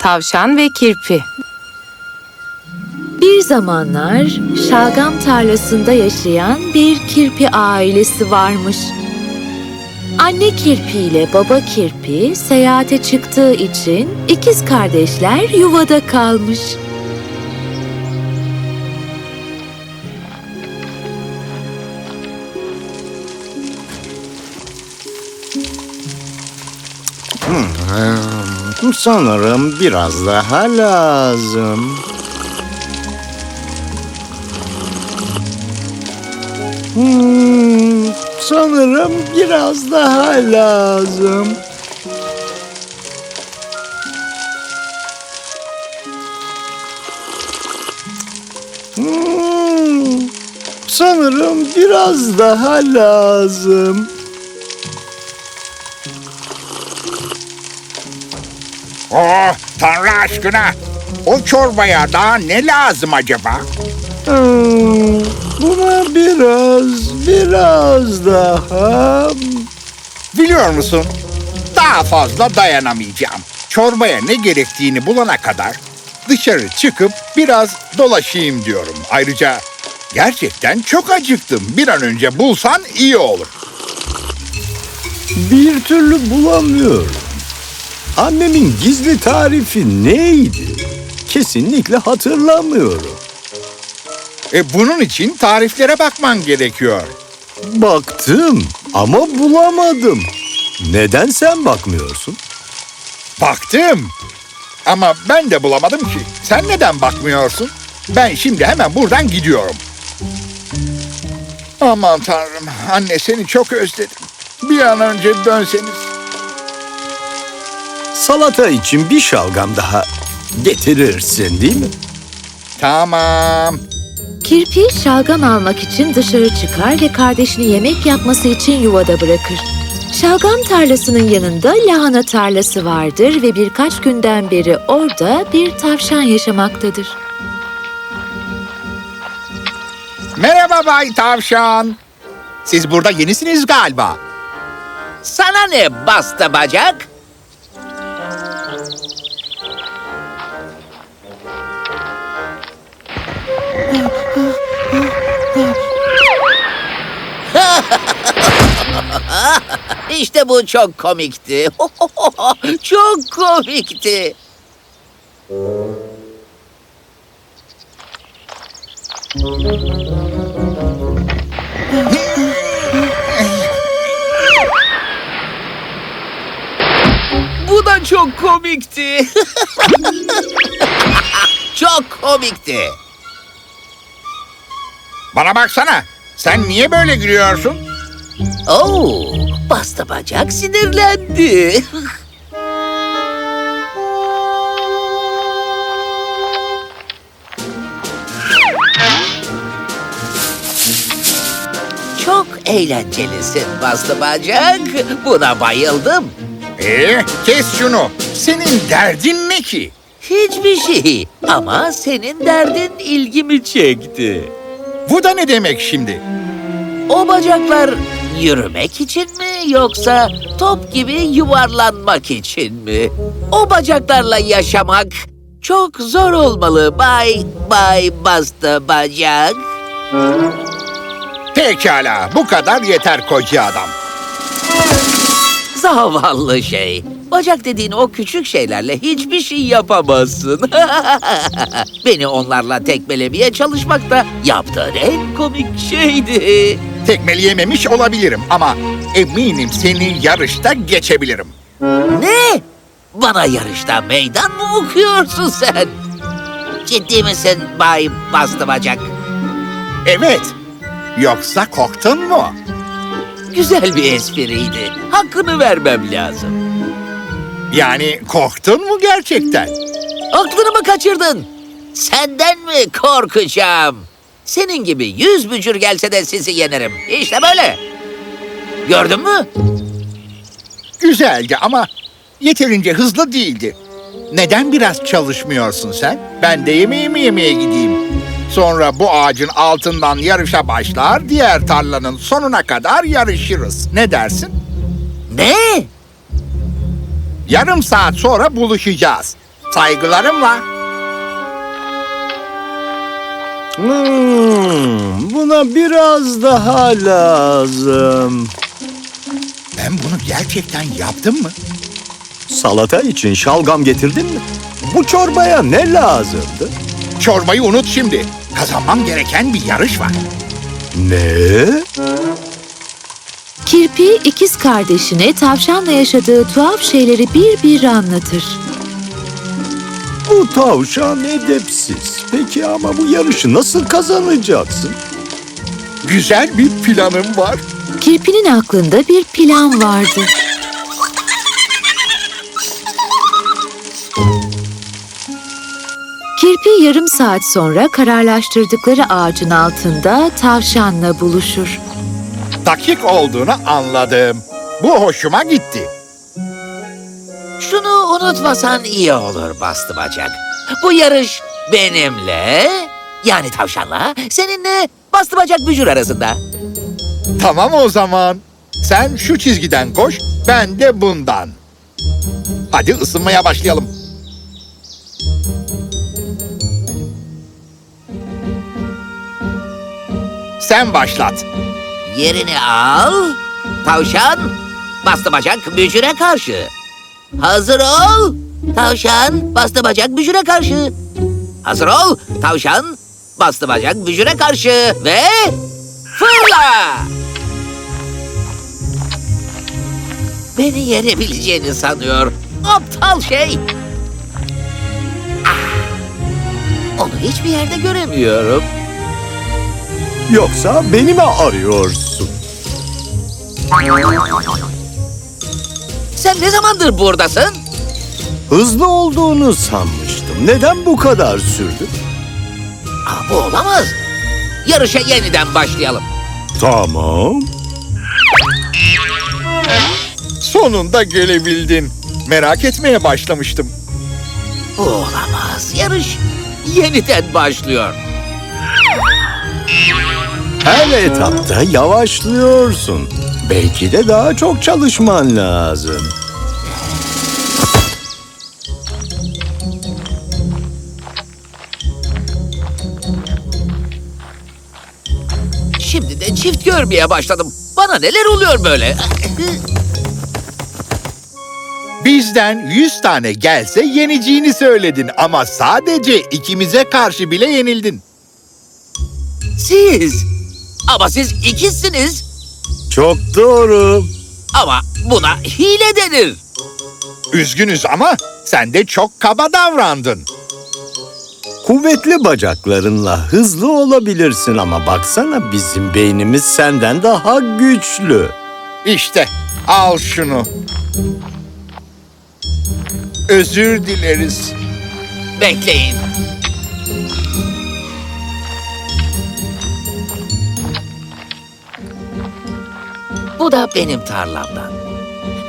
Tavşan ve Kirpi Bir zamanlar şalgam tarlasında yaşayan bir kirpi ailesi varmış. Anne kirpi ile baba kirpi seyahate çıktığı için ikiz kardeşler yuvada kalmış. Hmm, Sanırım biraz daha lazım. Hmm, sanırım biraz daha lazım. Hmm, sanırım biraz daha lazım. Oh Tanrı aşkına. O çorbaya daha ne lazım acaba? Hmm, buna biraz, biraz daha. Biliyor musun? Daha fazla dayanamayacağım. Çorbaya ne gerektiğini bulana kadar dışarı çıkıp biraz dolaşayım diyorum. Ayrıca gerçekten çok acıktım. Bir an önce bulsan iyi olur. Bir türlü bulamıyorum. Annemin gizli tarifi neydi? Kesinlikle hatırlamıyorum. E bunun için tariflere bakman gerekiyor. Baktım ama bulamadım. Neden sen bakmıyorsun? Baktım. Ama ben de bulamadım ki. Sen neden bakmıyorsun? Ben şimdi hemen buradan gidiyorum. Aman tanrım, anne seni çok özledim. Bir an önce dönseniz. Salata için bir şalgam daha getirirsin değil mi? Tamam. Kirpi şalgam almak için dışarı çıkar ve kardeşini yemek yapması için yuvada bırakır. Şalgam tarlasının yanında lahana tarlası vardır ve birkaç günden beri orada bir tavşan yaşamaktadır. Merhaba Bay Tavşan. Siz burada yenisiniz galiba. Sana ne basta bacak? işte bu çok komikti. çok komikti. Bu da çok komikti. çok komikti. Bana baksana. Sen niye böyle gülüyorsun? Oo, basta bacak sinirlendi. Çok eğlencelisin basta bacak. Buna bayıldım. Ee, kes şunu. Senin derdin ne ki? Hiçbir şey ama senin derdin ilgimi çekti. Bu da ne demek şimdi? O bacaklar yürümek için mi yoksa top gibi yuvarlanmak için mi? O bacaklarla yaşamak çok zor olmalı Bay Bay Basta Bacak. Pekala, bu kadar yeter koca adam. Zavallı şey. Bacak dediğin o küçük şeylerle hiçbir şey yapamazsın. Beni onlarla tekmelemeye çalışmak da yaptığın en komik şeydi. Tekmeleyememiş olabilirim ama eminim seni yarışta geçebilirim. Ne? Bana yarışta meydan mı okuyorsun sen? Ciddi misin Bay Bastı Bacak? Evet. Yoksa korktun mu? Güzel bir espriydi. Hakkını vermem lazım. Yani korktun mu gerçekten? Aklını mı kaçırdın? Senden mi korkacağım? Senin gibi yüz bücür gelse de sizi yenerim. İşte böyle. Gördün mü? Güzeldi ama yeterince hızlı değildi. Neden biraz çalışmıyorsun sen? Ben de yemeğimi yemeye gideyim. Sonra bu ağacın altından yarışa başlar, diğer tarlanın sonuna kadar yarışırız. Ne dersin? Ne? Yarım saat sonra buluşacağız. Saygılarımla. Hmm, buna biraz daha lazım. Ben bunu gerçekten yaptım mı? Salata için şalgam getirdin mi? Bu çorbaya ne lazımdı? Çorbayı unut şimdi. Kazanmam gereken bir yarış var. Ne? Kirpi ikiz kardeşine tavşanla yaşadığı tuhaf şeyleri bir bir anlatır. Bu tavşan edepsiz. Peki ama bu yarışı nasıl kazanacaksın? Güzel bir planım var. Kirpinin aklında bir plan vardı. Kirpi yarım saat sonra kararlaştırdıkları ağacın altında tavşanla buluşur. Dakik olduğunu anladım. Bu hoşuma gitti. Şunu unutmasan iyi olur bastı bacak. Bu yarış benimle, yani tavşanla, seninle bastı bacak bücür arasında. Tamam o zaman. Sen şu çizgiden koş, ben de bundan. Hadi ısınmaya başlayalım. Sen başlat. Yerini al, tavşan, bastı bacak bücüre karşı. Hazır ol, tavşan, bastı bacak bücüre karşı. Hazır ol, tavşan, bastı bacak bücüre karşı ve fırla! Beni yenebileceğini sanıyor. Aptal şey. Ah! Onu hiçbir yerde göremiyorum. Yoksa beni mi arıyorsun? Sen ne zamandır buradasın? Hızlı olduğunu sanmıştım. Neden bu kadar sürdü? Aa, bu olamaz. Yarışa yeniden başlayalım. Tamam. Sonunda gelebildin. Merak etmeye başlamıştım. Bu olamaz. Yarış yeniden başlıyor. Her etapta yavaşlıyorsun. Belki de daha çok çalışman lazım. Çift görmeye başladım. Bana neler oluyor böyle? Bizden 100 tane gelse yeneceğini söyledin ama sadece ikimize karşı bile yenildin. Siz. Ama siz ikizsiniz. Çok doğru. Ama buna hile denir. Üzgünüz ama sen de çok kaba davrandın. Kuvvetli bacaklarınla hızlı olabilirsin ama baksana bizim beynimiz senden daha güçlü. İşte al şunu. Özür dileriz. Bekleyin. Bu da benim tarlamdan.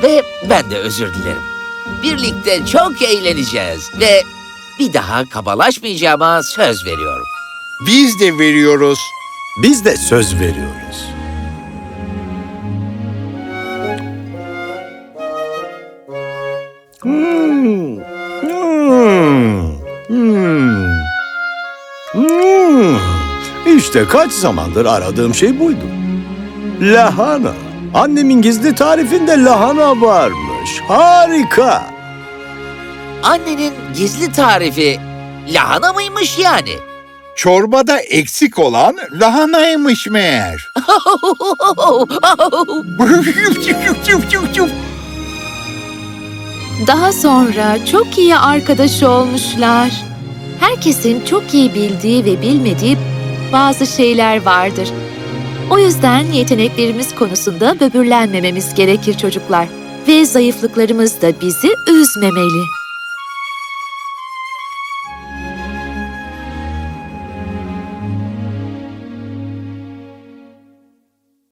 Ve ben de özür dilerim. Birlikte çok eğleneceğiz ve bir daha kabalaşmayacağıma söz veriyorum. Biz de veriyoruz. Biz de söz veriyoruz. Hmm. Hmm. Hmm. Hmm. İşte kaç zamandır aradığım şey buydu. Lahana. Annemin gizli tarifinde lahana varmış. Harika. Annenin gizli tarifi lahana mıymış yani? Çorbada eksik olan lahanaymış meğer. Daha sonra çok iyi arkadaş olmuşlar. Herkesin çok iyi bildiği ve bilmediği bazı şeyler vardır. O yüzden yeteneklerimiz konusunda böbürlenmememiz gerekir çocuklar. Ve zayıflıklarımız da bizi üzmemeli.